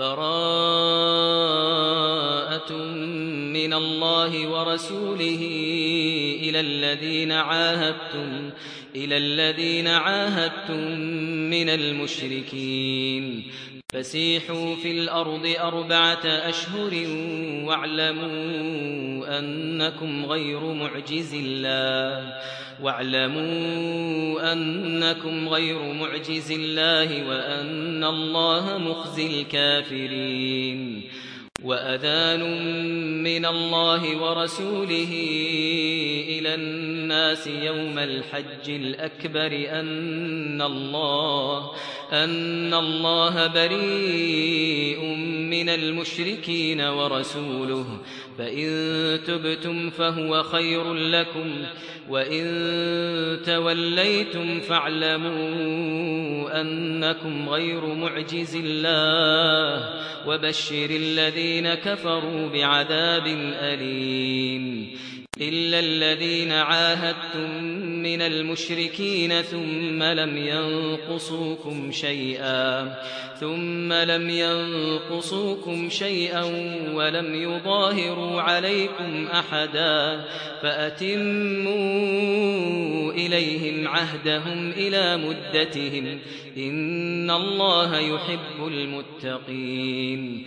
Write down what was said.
براءة من الله ورسوله إلى الذين عاهدتم إلى الذين عاهدتم من المشركين. فسيحوا في الأرض أربعة أشهر واعلموا أنكم غير معجز الله واعلموا أنكم غير معجز الله وأن الله مخزي الكافرين. وأذان من الله ورسوله إلى الناس يوم الحج الأكبر أن الله أن الله بريء من المشركين ورسوله. فإن تبتم فهو خير لكم وإن توليتم فاعلموا أنكم غير معجز الله وبشر الذين كفروا بعذاب أليم إلا الذين عاهدتم من المشركين ثم لم ينقصوكم شيئا ثم لم ينقصوكم شيئا ولم يظاهروا عليكم أحدا فأتموا إليهم عهدهم إلى مدتهم. إن الله يحب المتقين.